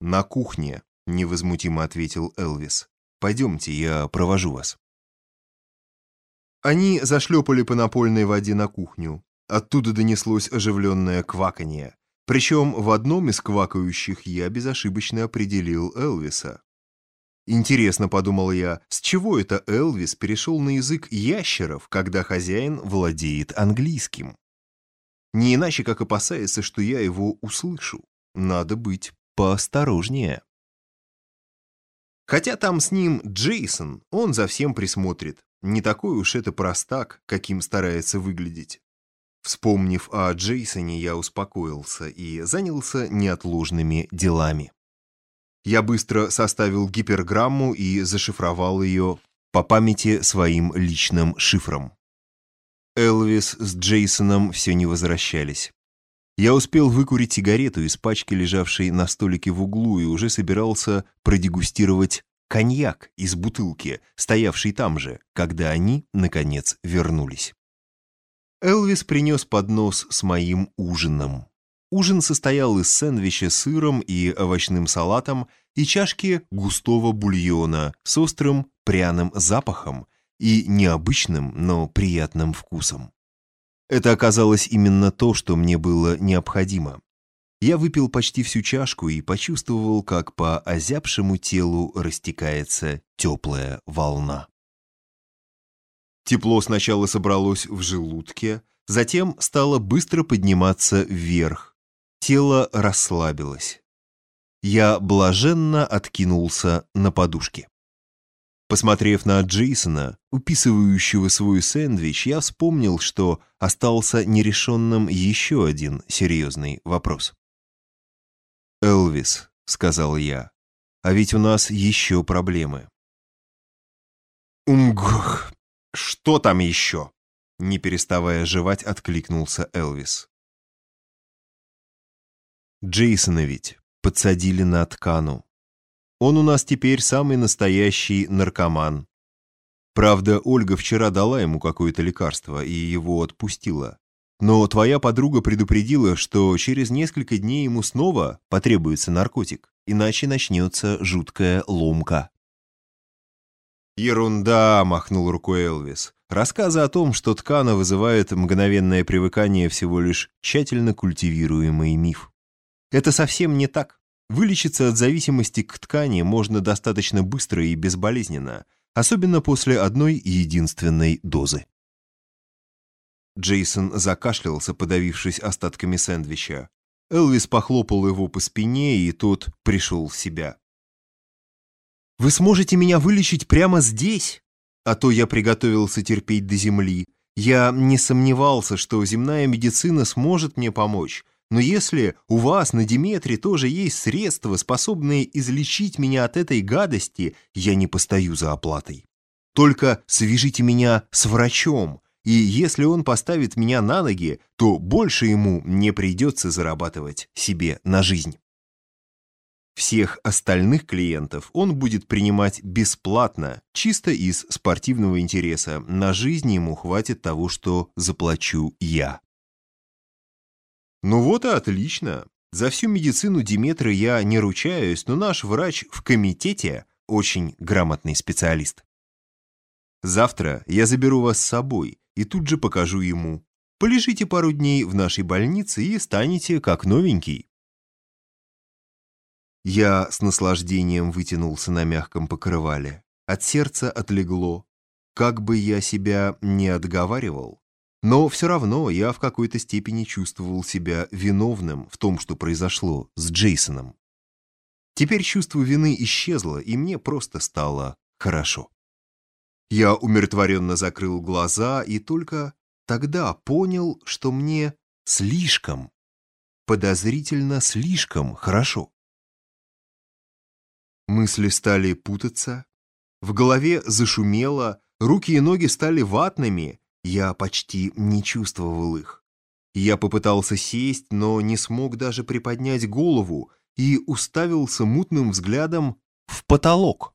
«На кухне», — невозмутимо ответил Элвис. «Пойдемте, я провожу вас». Они зашлепали по напольной воде на кухню. Оттуда донеслось оживленное кваканье. Причем в одном из квакающих я безошибочно определил Элвиса. Интересно, подумал я, с чего это Элвис перешел на язык ящеров, когда хозяин владеет английским? Не иначе, как опасается, что я его услышу. Надо быть поосторожнее. Хотя там с ним Джейсон, он за всем присмотрит. Не такой уж это простак, каким старается выглядеть. Вспомнив о Джейсоне, я успокоился и занялся неотложными делами. Я быстро составил гиперграмму и зашифровал ее по памяти своим личным шифром. Элвис с Джейсоном все не возвращались. Я успел выкурить сигарету из пачки, лежавшей на столике в углу, и уже собирался продегустировать коньяк из бутылки, стоявшей там же, когда они, наконец, вернулись. Элвис принес поднос с моим ужином. Ужин состоял из сэндвича с сыром и овощным салатом и чашки густого бульона с острым пряным запахом и необычным, но приятным вкусом. Это оказалось именно то, что мне было необходимо. Я выпил почти всю чашку и почувствовал, как по озябшему телу растекается теплая волна. Тепло сначала собралось в желудке, затем стало быстро подниматься вверх, Тело расслабилось. Я блаженно откинулся на подушке. Посмотрев на Джейсона, уписывающего свой сэндвич, я вспомнил, что остался нерешенным еще один серьезный вопрос. «Элвис», — сказал я, — «а ведь у нас еще проблемы». «Умгох, что там еще?» Не переставая жевать, откликнулся Элвис. Джейсона ведь подсадили на ткану. Он у нас теперь самый настоящий наркоман. Правда, Ольга вчера дала ему какое-то лекарство и его отпустила. Но твоя подруга предупредила, что через несколько дней ему снова потребуется наркотик, иначе начнется жуткая ломка. «Ерунда!» – махнул рукой Элвис. Рассказы о том, что ткана вызывает мгновенное привыкание, всего лишь тщательно культивируемый миф. Это совсем не так. Вылечиться от зависимости к ткани можно достаточно быстро и безболезненно, особенно после одной единственной дозы. Джейсон закашлялся, подавившись остатками сэндвича. Элвис похлопал его по спине, и тот пришел в себя. «Вы сможете меня вылечить прямо здесь?» А то я приготовился терпеть до земли. Я не сомневался, что земная медицина сможет мне помочь, но если у вас на Диметре тоже есть средства, способные излечить меня от этой гадости, я не постою за оплатой. Только свяжите меня с врачом, и если он поставит меня на ноги, то больше ему не придется зарабатывать себе на жизнь. Всех остальных клиентов он будет принимать бесплатно, чисто из спортивного интереса. На жизнь ему хватит того, что заплачу я. Ну вот и отлично. За всю медицину Диметры я не ручаюсь, но наш врач в комитете очень грамотный специалист. Завтра я заберу вас с собой и тут же покажу ему. Полежите пару дней в нашей больнице и станете как новенький. Я с наслаждением вытянулся на мягком покрывале. От сердца отлегло. Как бы я себя не отговаривал, но все равно я в какой-то степени чувствовал себя виновным в том, что произошло с Джейсоном. Теперь чувство вины исчезло, и мне просто стало хорошо. Я умиротворенно закрыл глаза и только тогда понял, что мне слишком, подозрительно слишком хорошо. Мысли стали путаться, в голове зашумело, руки и ноги стали ватными, я почти не чувствовал их. Я попытался сесть, но не смог даже приподнять голову и уставился мутным взглядом в потолок.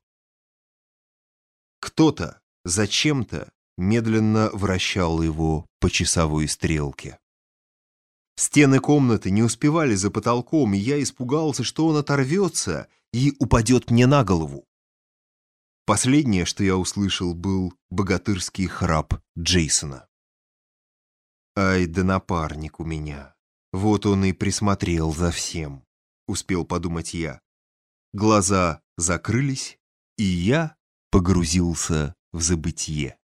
Кто-то зачем-то медленно вращал его по часовой стрелке. Стены комнаты не успевали за потолком, и я испугался, что он оторвется и упадет мне на голову. Последнее, что я услышал, был богатырский храп Джейсона. Ай да напарник у меня. Вот он и присмотрел за всем, успел подумать я. Глаза закрылись, и я погрузился в забытье.